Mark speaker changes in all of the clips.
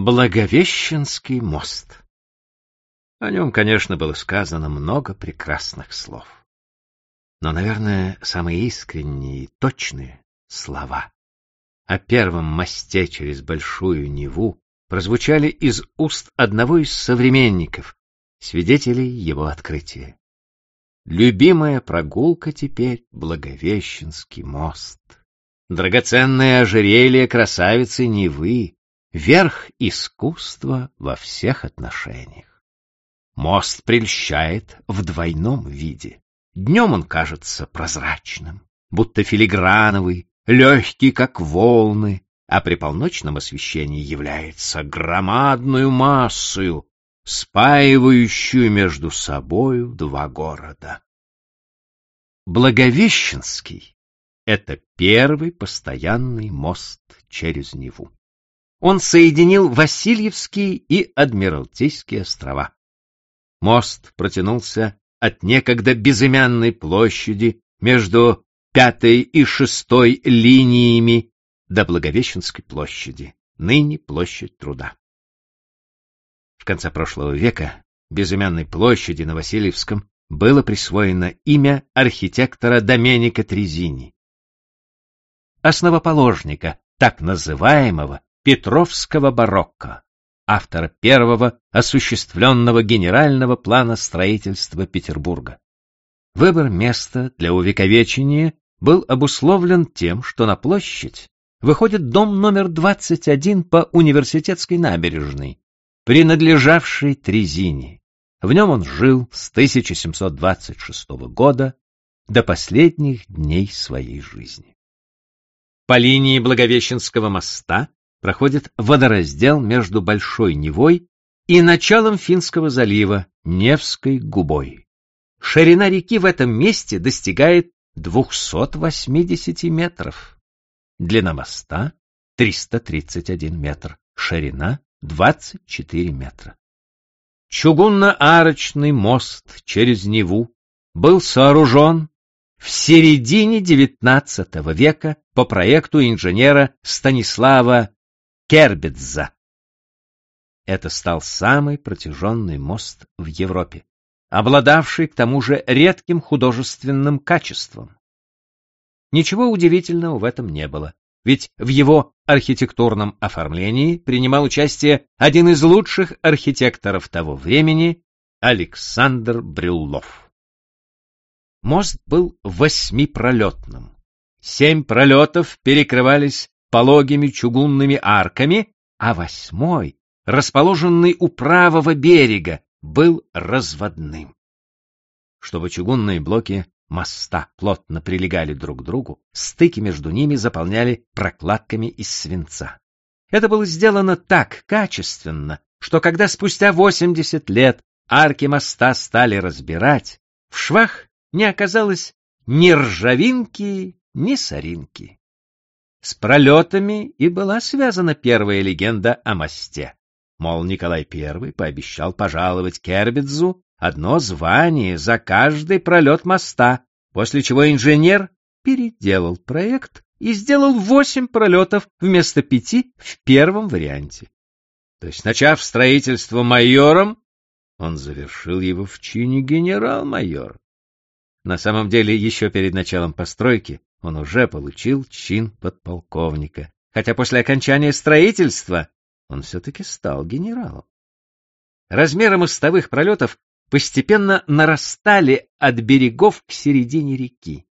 Speaker 1: Благовещенский мост. О нем, конечно, было сказано много прекрасных слов. Но, наверное, самые искренние и точные слова о первом мосте через Большую Неву прозвучали из уст одного из современников, свидетелей его открытия. Любимая прогулка теперь — Благовещенский мост. Драгоценное ожерелье красавицы Невы, верх искусства во всех отношениях. Мост прельщает в двойном виде. Днем он кажется прозрачным, будто филиграновый, легкий, как волны, а при полночном освещении является громадную массою, спаивающую между собою два города. Благовещенский — это первый постоянный мост через Неву. Он соединил Васильевские и Адмиралтейские острова. Мост протянулся от некогда безымянной площади между пятой и шестой линиями до Благовещенской площади, ныне площадь труда. В конце прошлого века безымянной площади на Васильевском было присвоено имя архитектора Доменика Трезини, основоположника так называемого Петровского барокко, автора первого осуществленного генерального плана строительства Петербурга. Выбор места для увековечения был обусловлен тем, что на площадь выходит дом номер 21 по университетской набережной, принадлежавший Трезине. В нем он жил с 1726 года до последних дней своей жизни. По линии Благовещенского моста проходит водораздел между Большой Невой и началом Финского залива Невской губой. Ширина реки в этом месте достигает 280 метров. Длина моста 331 метр, ширина 24 метра. Чугунно-арочный мост через Неву был сооружен в середине XIX века по проекту инженера Станислава Кербедза. Это стал самый протяженный мост в Европе обладавший к тому же редким художественным качеством. Ничего удивительного в этом не было, ведь в его архитектурном оформлении принимал участие один из лучших архитекторов того времени Александр Брюллов. Мост был восьмипролетным. Семь пролетов перекрывались пологими чугунными арками, а восьмой, расположенный у правого берега, был разводным. Чтобы чугунные блоки моста плотно прилегали друг к другу, стыки между ними заполняли прокладками из свинца. Это было сделано так качественно, что когда спустя 80 лет арки моста стали разбирать, в швах не оказалось ни ржавинки, ни соринки. С пролетами и была связана первая легенда о мосте. Мол, Николай I пообещал пожаловать Кербидзу одно звание за каждый пролет моста, после чего инженер переделал проект и сделал восемь пролетов вместо пяти в первом варианте. То есть, начав строительство майором, он завершил его в чине генерал-майор. На самом деле, еще перед началом постройки он уже получил чин подполковника, хотя после окончания строительства он все-таки стал генералом. Размеры мостовых пролетов постепенно нарастали от берегов к середине реки.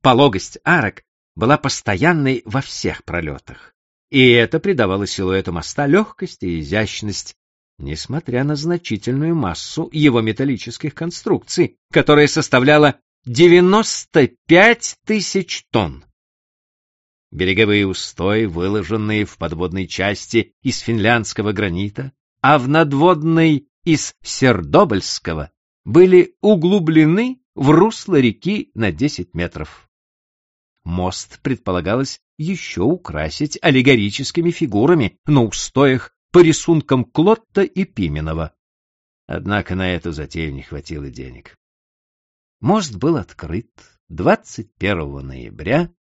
Speaker 1: Пологость арок была постоянной во всех пролетах, и это придавало силуэту моста легкость и изящность, несмотря на значительную массу его металлических конструкций, которая составляла 95 тысяч тонн. Береговые устои, выложенные в подводной части из финляндского гранита, а в надводной из Сердобольского, были углублены в русло реки на 10 метров. Мост предполагалось еще украсить аллегорическими фигурами на устоях по рисункам Клотта и Пименова. Однако на эту затею не хватило денег. Мост был открыт 21 ноября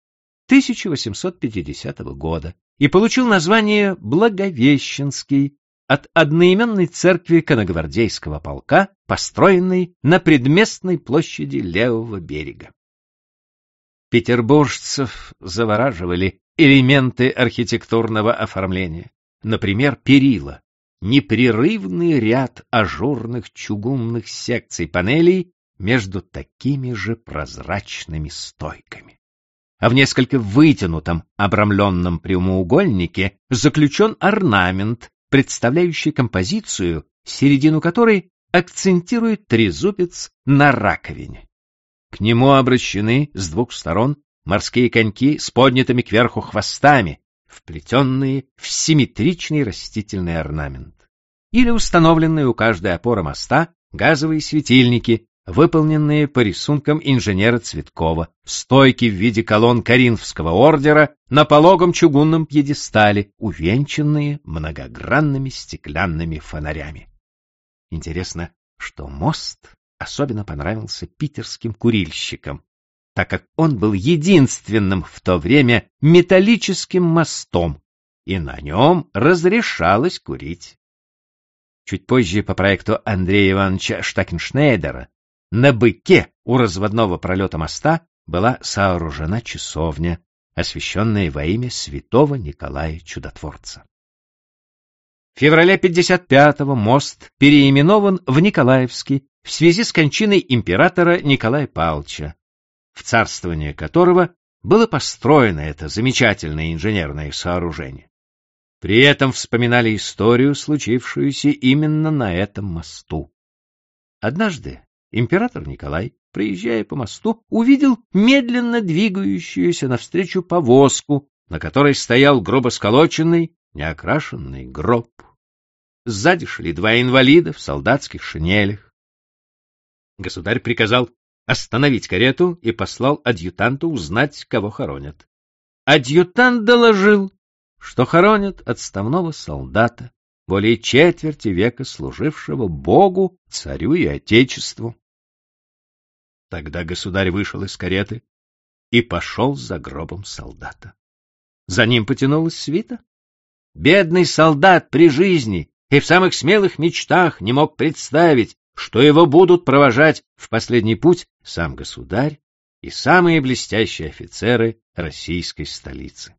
Speaker 1: 1850 года и получил название Благовещенский от одноименной церкви коногвардейского полка, построенной на предместной площади левого берега. Петербуржцев завораживали элементы архитектурного оформления, например, перила, непрерывный ряд ажурных чугунных секций панелей между такими же прозрачными стойками. А в несколько вытянутом обрамленном прямоугольнике заключен орнамент, представляющий композицию, середину которой акцентирует трезубец на раковине. К нему обращены с двух сторон морские коньки с поднятыми кверху хвостами, вплетенные в симметричный растительный орнамент. Или установленные у каждой опоры моста газовые светильники, выполненные по рисункам инженера Цветкова, стойки в виде колонн Коринфского ордера на пологом чугунном пьедестале, увенчанные многогранными стеклянными фонарями. Интересно, что мост особенно понравился питерским курильщикам, так как он был единственным в то время металлическим мостом, и на нем разрешалось курить. Чуть позже по проекту Андрея Ивановича Штакеншнейдера на быке у разводного пролета моста была сооружена часовня, освященная во имя святого Николая Чудотворца. В феврале 55-го мост переименован в Николаевский в связи с кончиной императора Николая Павловича, в царствование которого было построено это замечательное инженерное сооружение. При этом вспоминали историю, случившуюся именно на этом мосту. Однажды император Николай, проезжая по мосту, увидел медленно двигающуюся навстречу повозку, на которой стоял грубо сколоченный, неокрашенный гроб. Сзади шли два инвалида в солдатских шинелях. Государь приказал остановить карету и послал адъютанту узнать, кого хоронят. Адъютант доложил, что хоронят отставного солдата, более четверти века служившего Богу, царю и Отечеству. Тогда государь вышел из кареты и пошел за гробом солдата. За ним потянулась свита. Бедный солдат при жизни и в самых смелых мечтах не мог представить, что его будут провожать в последний путь сам государь и самые блестящие офицеры российской столицы.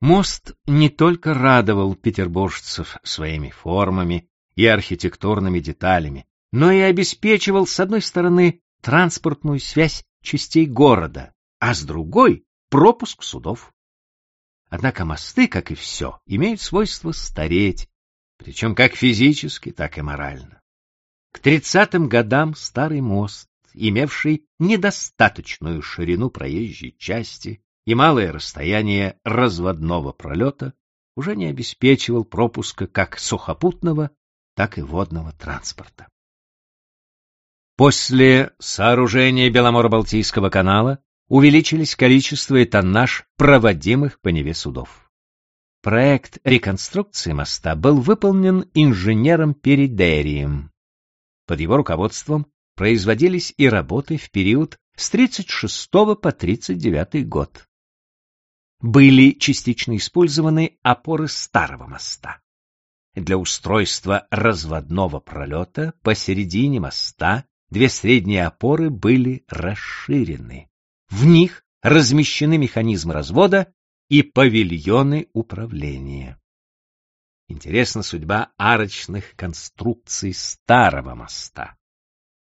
Speaker 1: Мост не только радовал петербуржцев своими формами и архитектурными деталями, но и обеспечивал, с одной стороны, транспортную связь частей города, а с другой — пропуск судов. Однако мосты, как и все, имеют свойство стареть, причем как физически, так и морально. К тридцатым годам старый мост, имевший недостаточную ширину проезжей части и малое расстояние разводного пролета, уже не обеспечивал пропуска как сухопутного, так и водного транспорта. После сооружения Беломоро-Балтийского канала увеличились количество и тоннаж проводимых по Неве судов. Проект реконструкции моста был выполнен инженером Перидерием. Под его руководством производились и работы в период с 36 по 39 год. Были частично использованы опоры старого моста. Для устройства разводного пролета посередине моста две средние опоры были расширены. В них размещены механизмы развода и павильоны управления. Интересна судьба арочных конструкций старого моста.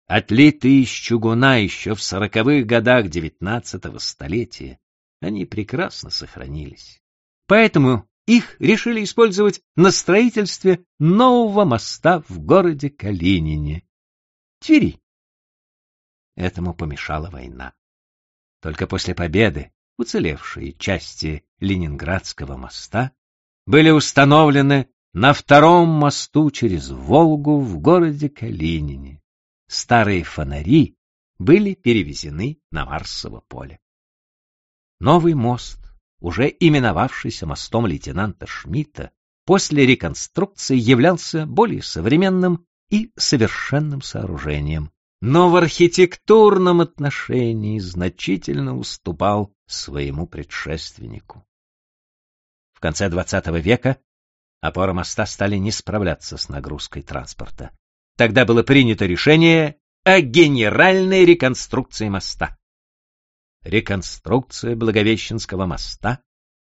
Speaker 1: Отлитые из чугуна еще в сороковых годах девятнадцатого столетия, они прекрасно сохранились. Поэтому их решили использовать на строительстве нового моста в городе Калинине, Твери. Этому помешала война. Только после победы уцелевшие части Ленинградского моста были установлены на втором мосту через Волгу в городе Калинине. Старые фонари были перевезены на Марсово поле. Новый мост, уже именовавшийся мостом лейтенанта Шмидта, после реконструкции являлся более современным и совершенным сооружением, но в архитектурном отношении значительно уступал своему предшественнику. В конце XX века Опоры моста стали не справляться с нагрузкой транспорта. Тогда было принято решение о генеральной реконструкции моста. Реконструкция Благовещенского моста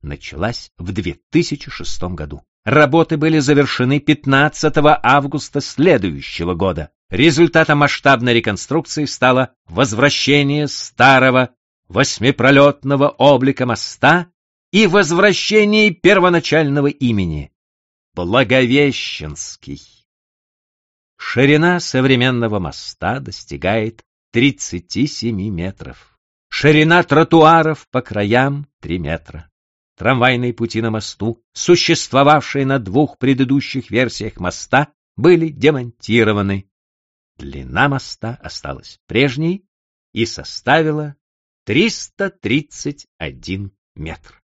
Speaker 1: началась в 2006 году. Работы были завершены 15 августа следующего года. Результатом масштабной реконструкции стало возвращение старого восьмипролетного облика моста и возвращение первоначального имени — Благовещенский. Ширина современного моста достигает 37 метров. Ширина тротуаров по краям — 3 метра. Трамвайные пути на мосту, существовавшие на двух предыдущих версиях моста, были демонтированы. Длина моста осталась прежней и составила 331 метр.